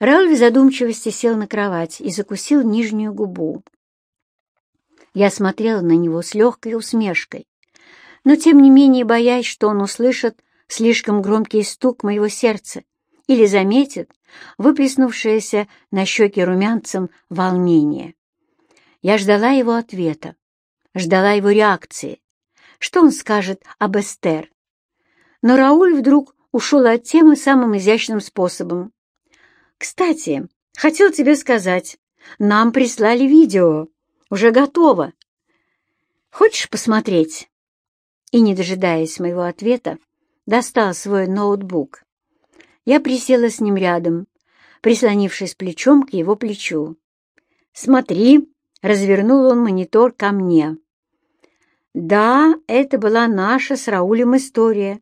Рауль в задумчивости сел на кровать и закусил нижнюю губу. Я смотрела на него с легкой усмешкой, но тем не менее боясь, что он услышит слишком громкий стук моего сердца или заметит выплеснувшееся на щеке румянцем волнение. Я ждала его ответа, ждала его реакции. Что он скажет об Эстер? Но Рауль вдруг ушел от темы самым изящным способом. «Кстати, хотел тебе сказать, нам прислали видео. Уже готово. Хочешь посмотреть?» И, не дожидаясь моего ответа, достал свой ноутбук. Я присела с ним рядом, прислонившись плечом к его плечу. «Смотри!» — развернул он монитор ко мне. Да, это была наша с Раулем история,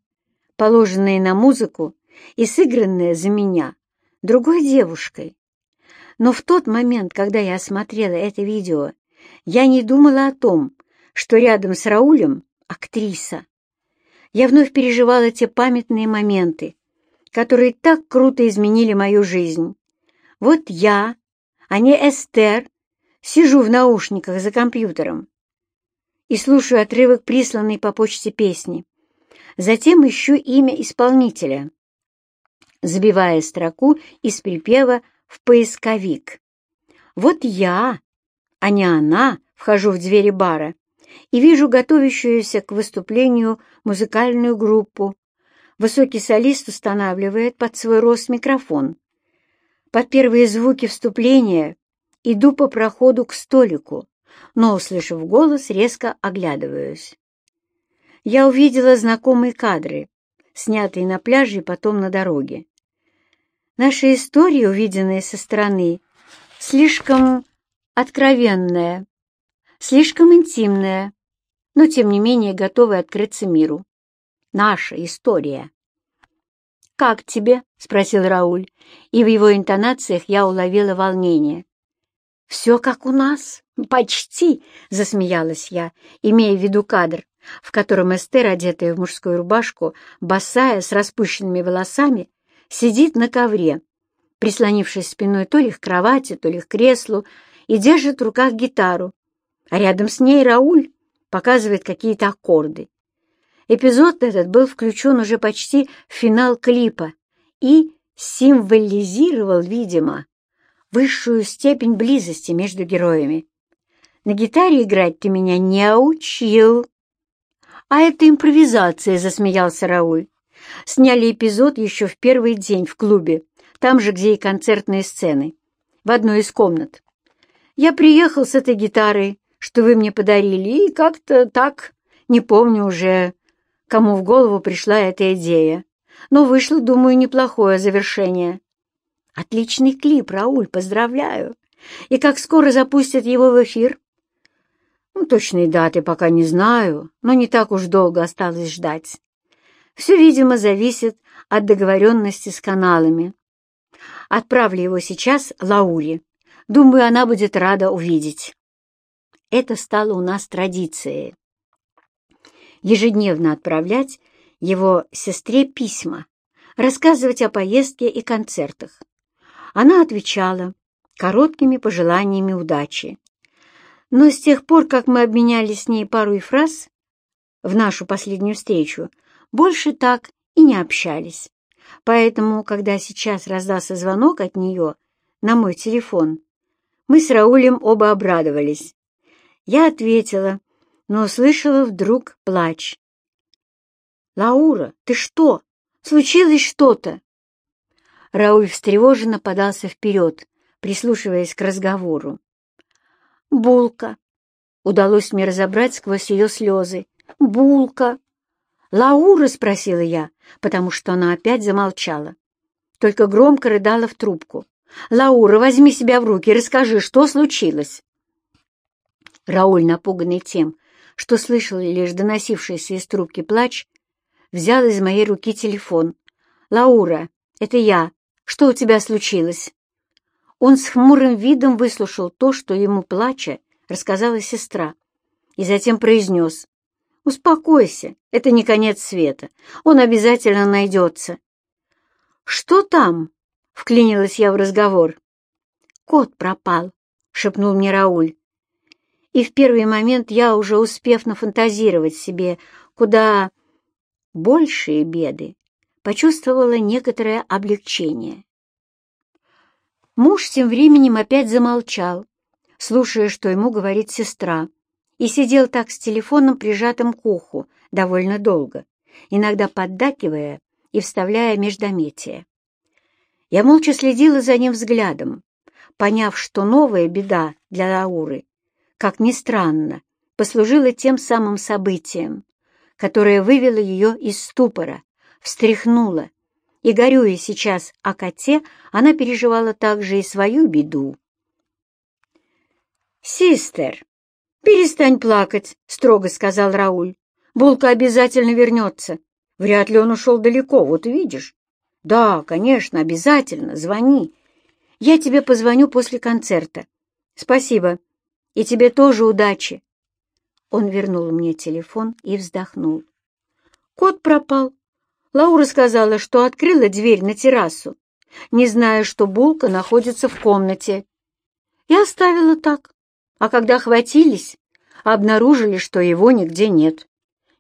положенная на музыку и сыгранная за меня другой девушкой. Но в тот момент, когда я смотрела это видео, я не думала о том, что рядом с Раулем актриса. Я вновь переживала те памятные моменты, которые так круто изменили мою жизнь. Вот я, а не Эстер, сижу в наушниках за компьютером и слушаю отрывок присланной по почте песни. Затем ищу имя исполнителя, забивая строку из припева в поисковик. Вот я, а не она, вхожу в двери бара и вижу готовящуюся к выступлению музыкальную группу. Высокий солист устанавливает под свой рост микрофон. Под первые звуки вступления иду по проходу к столику, но, услышав голос, резко оглядываюсь. Я увидела знакомые кадры, снятые на пляже и потом на дороге. Наша история, увиденная со стороны, слишком откровенная, слишком интимная, но, тем не менее, готовая открыться миру. Наша история. «Как тебе?» — спросил Рауль, и в его интонациях я уловила волнение. «Все как у нас. Почти!» — засмеялась я, имея в виду кадр, в котором Эстер, одетая в мужскую рубашку, босая, с распущенными волосами, сидит на ковре, прислонившись спиной то ли к кровати, то ли к креслу, и держит в руках гитару, а рядом с ней Рауль показывает какие-то аккорды. Эпизод этот был включен уже почти в финал клипа и символизировал, видимо, высшую степень близости между героями. На гитаре играть ты меня не учил. А это импровизация, засмеялся Рауль. Сняли эпизод еще в первый день в клубе, там же, где и концертные сцены, в одной из комнат. Я приехал с этой гитарой, что вы мне подарили, и как-то так, не помню уже, кому в голову пришла эта идея. Но вышло, думаю, неплохое завершение. Отличный клип, Рауль, поздравляю. И как скоро запустят его в эфир? Ну, точной даты пока не знаю, но не так уж долго осталось ждать. Все, видимо, зависит от договоренности с каналами. Отправлю его сейчас Лауре. Думаю, она будет рада увидеть. Это стало у нас традицией. Ежедневно отправлять его сестре письма, рассказывать о поездке и концертах. Она отвечала короткими пожеланиями удачи. Но с тех пор, как мы обменялись с ней парой фраз в нашу последнюю встречу, больше так и не общались. Поэтому, когда сейчас раздался звонок от нее на мой телефон, мы с Раулем оба обрадовались. Я ответила, но услышала вдруг плач. «Лаура, ты что? Случилось что-то?» Рауль встревоженно подался вперед, прислушиваясь к разговору. «Булка!» — удалось мне разобрать сквозь ее слезы. «Булка!» «Лаура?» — спросила я, потому что она опять замолчала. Только громко рыдала в трубку. «Лаура, возьми себя в руки и расскажи, что случилось?» Рауль, напуганный тем, что слышал лишь доносившийся из трубки плач, взял из моей руки телефон. «Лаура, это я. Что у тебя случилось?» Он с хмурым видом выслушал то, что ему, плача, рассказала сестра, и затем произнес. «Успокойся, это не конец света. Он обязательно найдется». «Что там?» вклинилась я в разговор. «Кот пропал», — шепнул мне Рауль. И в первый момент я, уже успев нафантазировать себе куда большие беды, почувствовала некоторое облегчение. Муж тем временем опять замолчал, слушая, что ему говорит сестра, и сидел так с телефоном прижатым к уху довольно долго, иногда поддакивая и вставляя междометия. Я молча следила за ним взглядом, поняв, что новая беда для Лауры, как ни странно, послужила тем самым событием, которое вывело ее из ступора, встряхнуло, и, горюя сейчас о коте, она переживала также и свою беду. «Систер, перестань плакать», — строго сказал Рауль. «Булка обязательно вернется. Вряд ли он ушел далеко, вот видишь. Да, конечно, обязательно, звони. Я тебе позвоню после концерта. Спасибо. И тебе тоже удачи. Он вернул мне телефон и вздохнул. Кот пропал. Лаура сказала, что открыла дверь на террасу, не зная, что Булка находится в комнате. Я оставила так. А когда хватились, обнаружили, что его нигде нет.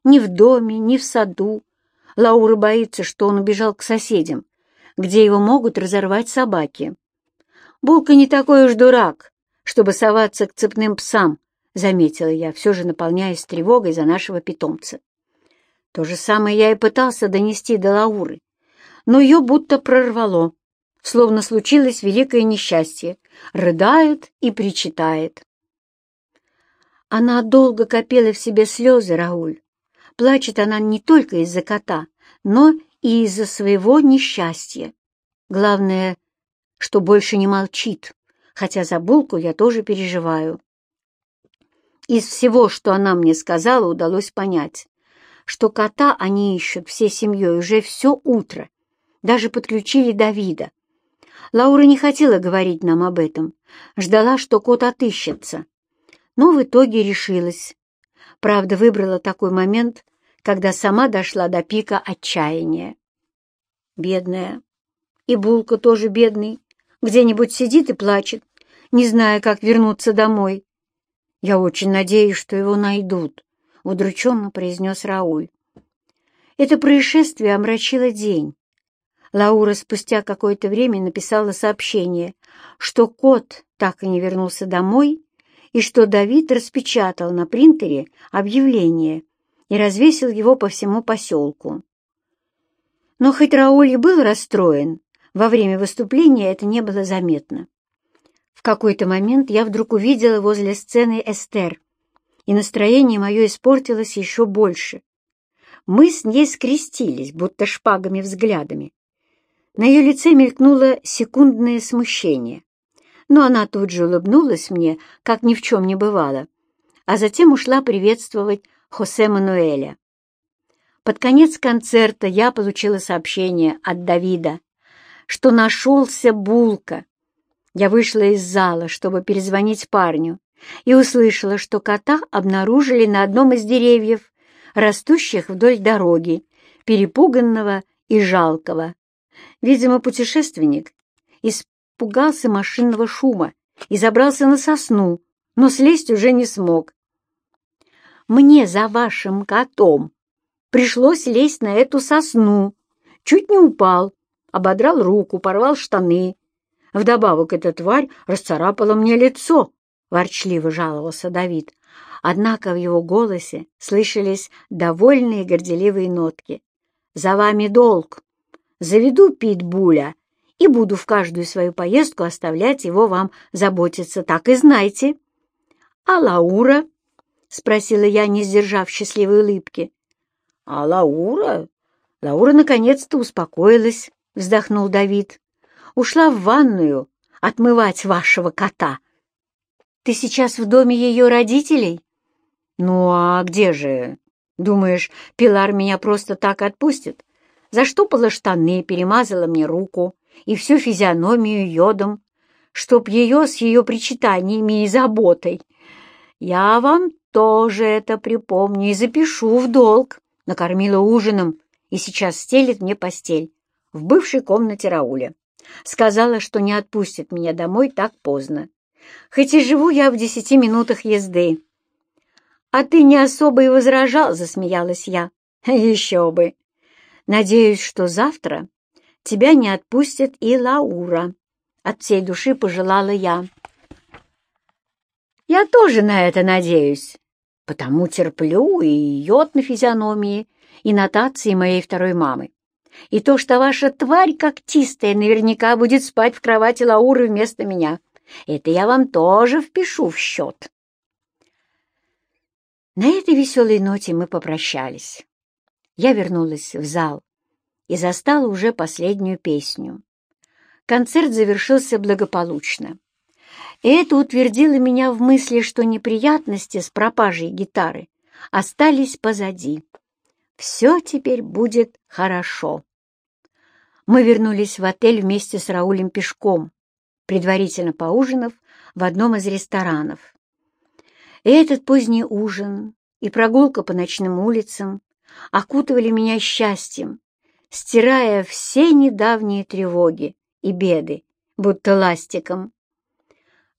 Ни в доме, ни в саду, Лаура боится, что он убежал к соседям, где его могут разорвать собаки. Булка не такой уж дурак, чтобы соваться к цепным псам, заметила я, все же наполняясь тревогой за нашего питомца. То же самое я и пытался донести до Лауры, но ее будто прорвало, словно случилось великое несчастье, рыдает и причитает. Она долго копила в себе слезы, Рауль, Плачет она не только из-за кота, но и из-за своего несчастья. Главное, что больше не молчит, хотя за булку я тоже переживаю. Из всего, что она мне сказала, удалось понять, что кота они ищут всей семьей уже все утро. Даже подключили Давида. Лаура не хотела говорить нам об этом, ждала, что кот отыщется. Но в итоге решилась. Правда, выбрала такой момент, когда сама дошла до пика отчаяния. Бедная. И Булка тоже бедный. Где-нибудь сидит и плачет, не зная, как вернуться домой. Я очень надеюсь, что его найдут, — удрученно произнес Рауль. Это происшествие омрачило день. Лаура спустя какое-то время написала сообщение, что кот так и не вернулся домой и что Давид распечатал на принтере объявление и развесил его по всему поселку. Но хоть Рауль и был расстроен, во время выступления это не было заметно. В какой-то момент я вдруг увидела возле сцены Эстер, и настроение мое испортилось еще больше. Мы с ней скрестились, будто шпагами взглядами. На ее лице мелькнуло секундное смущение но она тут же улыбнулась мне, как ни в чем не бывало, а затем ушла приветствовать Хосе Мануэля. Под конец концерта я получила сообщение от Давида, что нашелся Булка. Я вышла из зала, чтобы перезвонить парню, и услышала, что кота обнаружили на одном из деревьев, растущих вдоль дороги, перепуганного и жалкого. Видимо, путешественник из пугался машинного шума и забрался на сосну, но слезть уже не смог. «Мне за вашим котом пришлось лезть на эту сосну. Чуть не упал, ободрал руку, порвал штаны. Вдобавок эта тварь расцарапала мне лицо», — ворчливо жаловался Давид. Однако в его голосе слышались довольные горделивые нотки. «За вами долг. Заведу питбуля и буду в каждую свою поездку оставлять его вам заботиться, так и знайте. — А Лаура? — спросила я, не сдержав счастливой улыбки. — А Лаура? Лаура наконец-то успокоилась, — вздохнул Давид. — Ушла в ванную отмывать вашего кота. — Ты сейчас в доме ее родителей? — Ну, а где же? Думаешь, Пилар меня просто так отпустит? Заштопала штаны, перемазала мне руку и всю физиономию йодом, чтоб ее с ее причитаниями и заботой. Я вам тоже это припомню и запишу в долг. Накормила ужином и сейчас стелит мне постель в бывшей комнате Рауля. Сказала, что не отпустит меня домой так поздно. Хоть и живу я в десяти минутах езды. «А ты не особо и возражал», — засмеялась я. «Еще бы! Надеюсь, что завтра тебя не отпустит и Лаура», — от всей души пожелала я. «Я тоже на это надеюсь, потому терплю и йод на физиономии, и нотации моей второй мамы. И то, что ваша тварь когтистая наверняка будет спать в кровати Лауры вместо меня, это я вам тоже впишу в счет». На этой веселой ноте мы попрощались. Я вернулась в зал и застала уже последнюю песню. Концерт завершился благополучно. Это утвердило меня в мысли, что неприятности с пропажей гитары остались позади. Все теперь будет хорошо. Мы вернулись в отель вместе с Раулем пешком, предварительно поужинав в одном из ресторанов. И этот поздний ужин и прогулка по ночным улицам окутывали меня счастьем, стирая все недавние тревоги и беды, будто ластиком.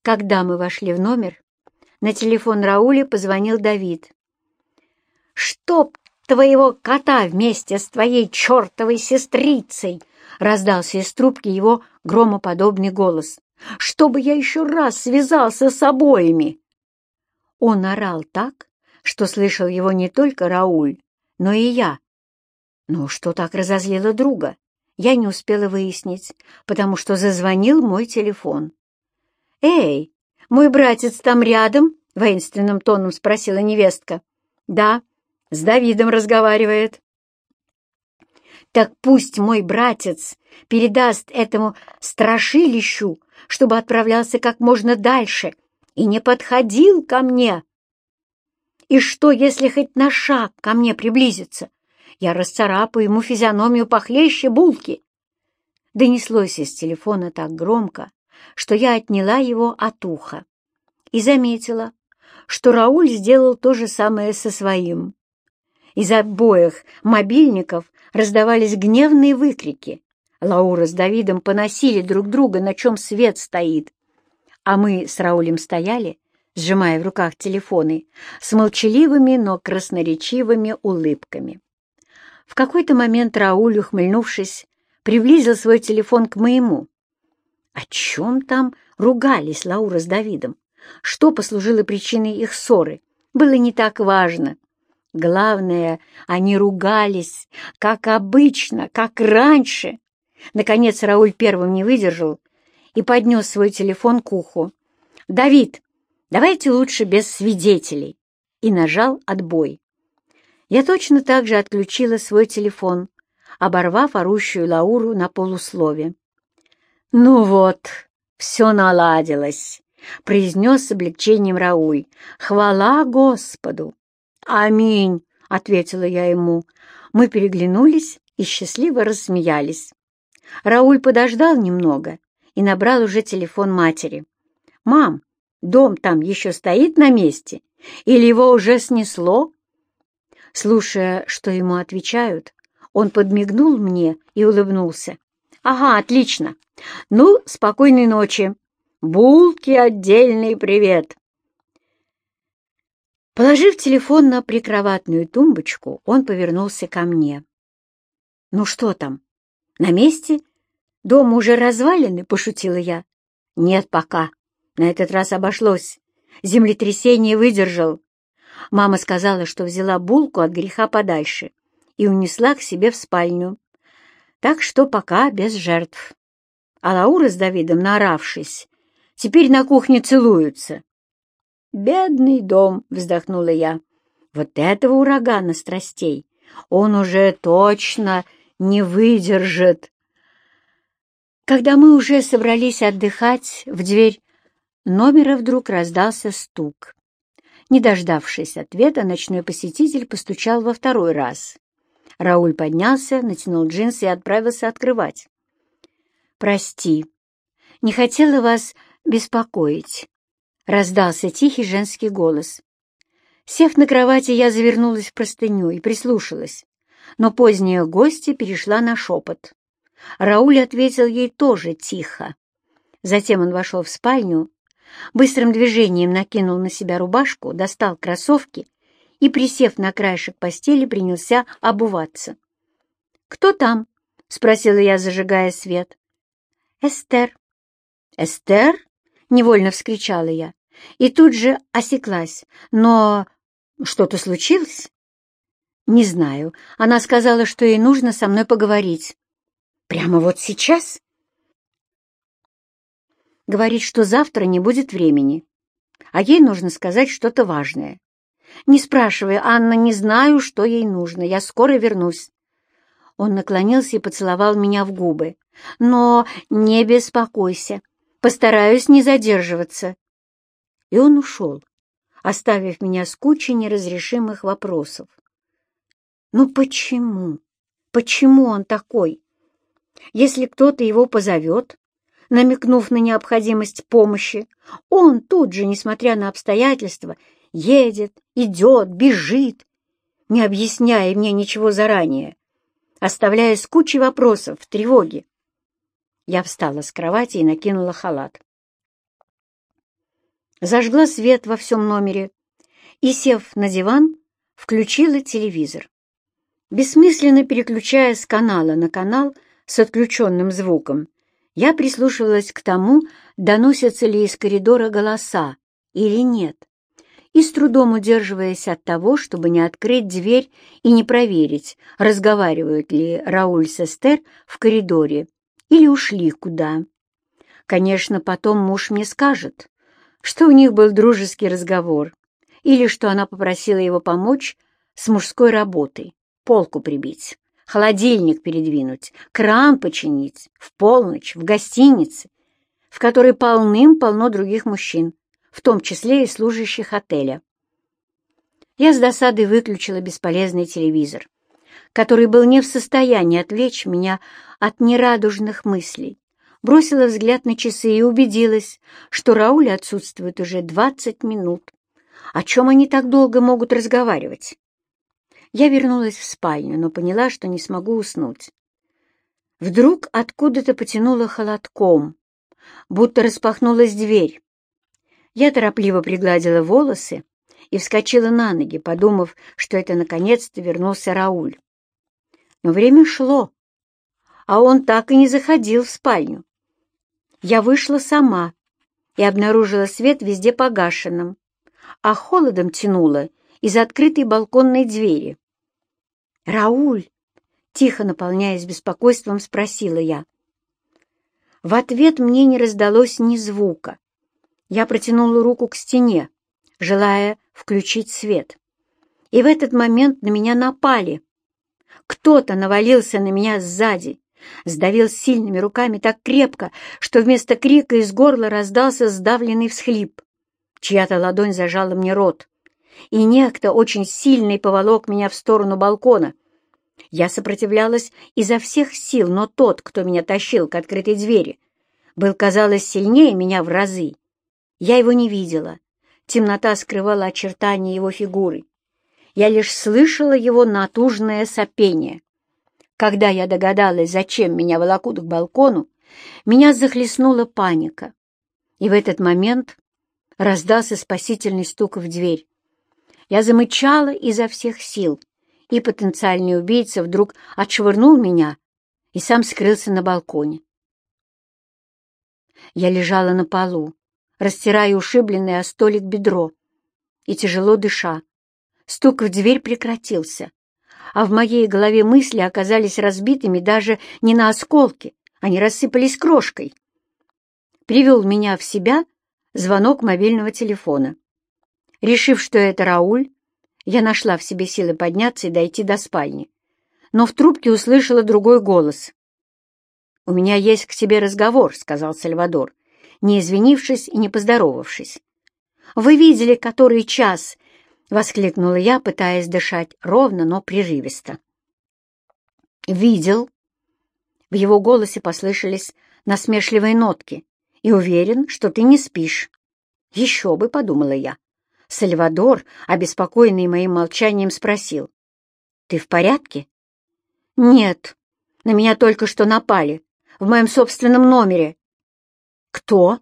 Когда мы вошли в номер, на телефон Рауля позвонил Давид. «Чтоб твоего кота вместе с твоей чертовой сестрицей!» — раздался из трубки его громоподобный голос. «Чтобы я еще раз связался с обоими!» Он орал так, что слышал его не только Рауль, но и я. Но что так разозлило друга, я не успела выяснить, потому что зазвонил мой телефон. «Эй, мой братец там рядом?» — воинственным тоном спросила невестка. «Да, с Давидом разговаривает». «Так пусть мой братец передаст этому страшилищу, чтобы отправлялся как можно дальше и не подходил ко мне. И что, если хоть на шаг ко мне приблизится? Я расцарапаю ему физиономию похлеще булки. Донеслось из телефона так громко, что я отняла его от уха и заметила, что Рауль сделал то же самое со своим. Из обоих мобильников раздавались гневные выкрики. Лаура с Давидом поносили друг друга, на чем свет стоит а мы с Раулем стояли, сжимая в руках телефоны, с молчаливыми, но красноречивыми улыбками. В какой-то момент Рауль, ухмыльнувшись, приблизил свой телефон к моему. О чем там ругались Лаура с Давидом? Что послужило причиной их ссоры? Было не так важно. Главное, они ругались, как обычно, как раньше. Наконец Рауль первым не выдержал и поднес свой телефон к уху. «Давид, давайте лучше без свидетелей!» и нажал «Отбой». Я точно так же отключила свой телефон, оборвав орущую Лауру на полуслове. «Ну вот, все наладилось», — произнес с облегчением Рауль. «Хвала Господу!» «Аминь!» — ответила я ему. Мы переглянулись и счастливо рассмеялись. Рауль подождал немного и набрал уже телефон матери. «Мам, дом там еще стоит на месте? Или его уже снесло?» Слушая, что ему отвечают, он подмигнул мне и улыбнулся. «Ага, отлично. Ну, спокойной ночи. Булки отдельный привет!» Положив телефон на прикроватную тумбочку, он повернулся ко мне. «Ну что там? На месте «Дом уже развалины?» — пошутила я. «Нет пока. На этот раз обошлось. Землетрясение выдержал». Мама сказала, что взяла булку от греха подальше и унесла к себе в спальню. Так что пока без жертв. А Лаура с Давидом, наоравшись, теперь на кухне целуются. «Бедный дом!» — вздохнула я. «Вот этого урагана страстей он уже точно не выдержит!» Когда мы уже собрались отдыхать, в дверь номера вдруг раздался стук. Не дождавшись ответа, ночной посетитель постучал во второй раз. Рауль поднялся, натянул джинсы и отправился открывать. «Прости, не хотела вас беспокоить», — раздался тихий женский голос. Сев на кровати, я завернулась в простыню и прислушалась, но поздняя гостья перешла на шепот. Рауль ответил ей тоже тихо. Затем он вошел в спальню, быстрым движением накинул на себя рубашку, достал кроссовки и, присев на краешек постели, принялся обуваться. «Кто там?» — спросила я, зажигая свет. «Эстер». «Эстер?» — невольно вскричала я. И тут же осеклась. «Но что-то случилось?» «Не знаю. Она сказала, что ей нужно со мной поговорить». «Прямо вот сейчас?» Говорит, что завтра не будет времени, а ей нужно сказать что-то важное. «Не спрашивай, Анна, не знаю, что ей нужно. Я скоро вернусь». Он наклонился и поцеловал меня в губы. «Но не беспокойся. Постараюсь не задерживаться». И он ушел, оставив меня с кучей неразрешимых вопросов. Ну почему? Почему он такой? Если кто-то его позовет, намекнув на необходимость помощи, он тут же, несмотря на обстоятельства, едет, идет, бежит, не объясняя мне ничего заранее, оставляя с кучей вопросов в тревоге. Я встала с кровати и накинула халат. Зажгла свет во всем номере и, сев на диван, включила телевизор. Бессмысленно переключая с канала на канал с отключенным звуком, я прислушивалась к тому, доносятся ли из коридора голоса или нет, и с трудом удерживаясь от того, чтобы не открыть дверь и не проверить, разговаривают ли Рауль с Эстер в коридоре или ушли куда. Конечно, потом муж мне скажет, что у них был дружеский разговор или что она попросила его помочь с мужской работой полку прибить, холодильник передвинуть, кран починить, в полночь, в гостинице, в которой полным-полно других мужчин, в том числе и служащих отеля. Я с досадой выключила бесполезный телевизор, который был не в состоянии отвлечь меня от нерадужных мыслей, бросила взгляд на часы и убедилась, что Рауль отсутствует уже двадцать минут. О чем они так долго могут разговаривать? Я вернулась в спальню, но поняла, что не смогу уснуть. Вдруг откуда-то потянуло холодком, будто распахнулась дверь. Я торопливо пригладила волосы и вскочила на ноги, подумав, что это наконец-то вернулся Рауль. Но время шло, а он так и не заходил в спальню. Я вышла сама и обнаружила свет везде погашенным, а холодом тянуло из открытой балконной двери. «Рауль!» — тихо наполняясь беспокойством, спросила я. В ответ мне не раздалось ни звука. Я протянула руку к стене, желая включить свет. И в этот момент на меня напали. Кто-то навалился на меня сзади, сдавил сильными руками так крепко, что вместо крика из горла раздался сдавленный всхлип. Чья-то ладонь зажала мне рот и некто очень сильный поволок меня в сторону балкона. Я сопротивлялась изо всех сил, но тот, кто меня тащил к открытой двери, был, казалось, сильнее меня в разы. Я его не видела. Темнота скрывала очертания его фигуры. Я лишь слышала его натужное сопение. Когда я догадалась, зачем меня волокут к балкону, меня захлестнула паника. И в этот момент раздался спасительный стук в дверь. Я замычала изо всех сил, и потенциальный убийца вдруг отшвырнул меня и сам скрылся на балконе. Я лежала на полу, растирая ушибленное о столик бедро и тяжело дыша. Стук в дверь прекратился, а в моей голове мысли оказались разбитыми даже не на осколки, они рассыпались крошкой. Привел меня в себя звонок мобильного телефона. Решив, что это Рауль, я нашла в себе силы подняться и дойти до спальни. Но в трубке услышала другой голос. «У меня есть к тебе разговор», — сказал Сальвадор, не извинившись и не поздоровавшись. «Вы видели, который час?» — воскликнула я, пытаясь дышать ровно, но прерывисто. «Видел». В его голосе послышались насмешливые нотки. «И уверен, что ты не спишь». «Еще бы», — подумала я. Сальвадор, обеспокоенный моим молчанием, спросил. «Ты в порядке?» «Нет, На меня только что напали. В моем собственном номере. Кто?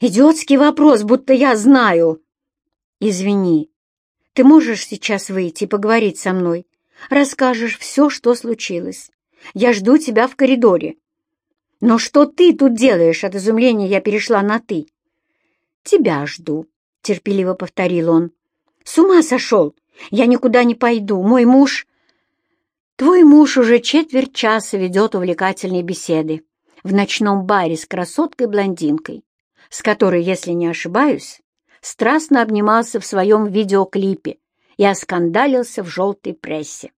Идиотский вопрос, будто я знаю. Извини. Ты можешь сейчас выйти и поговорить со мной? Расскажешь все, что случилось. Я жду тебя в коридоре. Но что ты тут делаешь? От изумления я перешла на «ты». Тебя жду, терпеливо повторил он. С ума сошел! Я никуда не пойду. Мой муж... Твой муж уже четверть часа ведет увлекательные беседы в ночном баре с красоткой-блондинкой, с которой, если не ошибаюсь, страстно обнимался в своем видеоклипе и оскандалился в желтой прессе.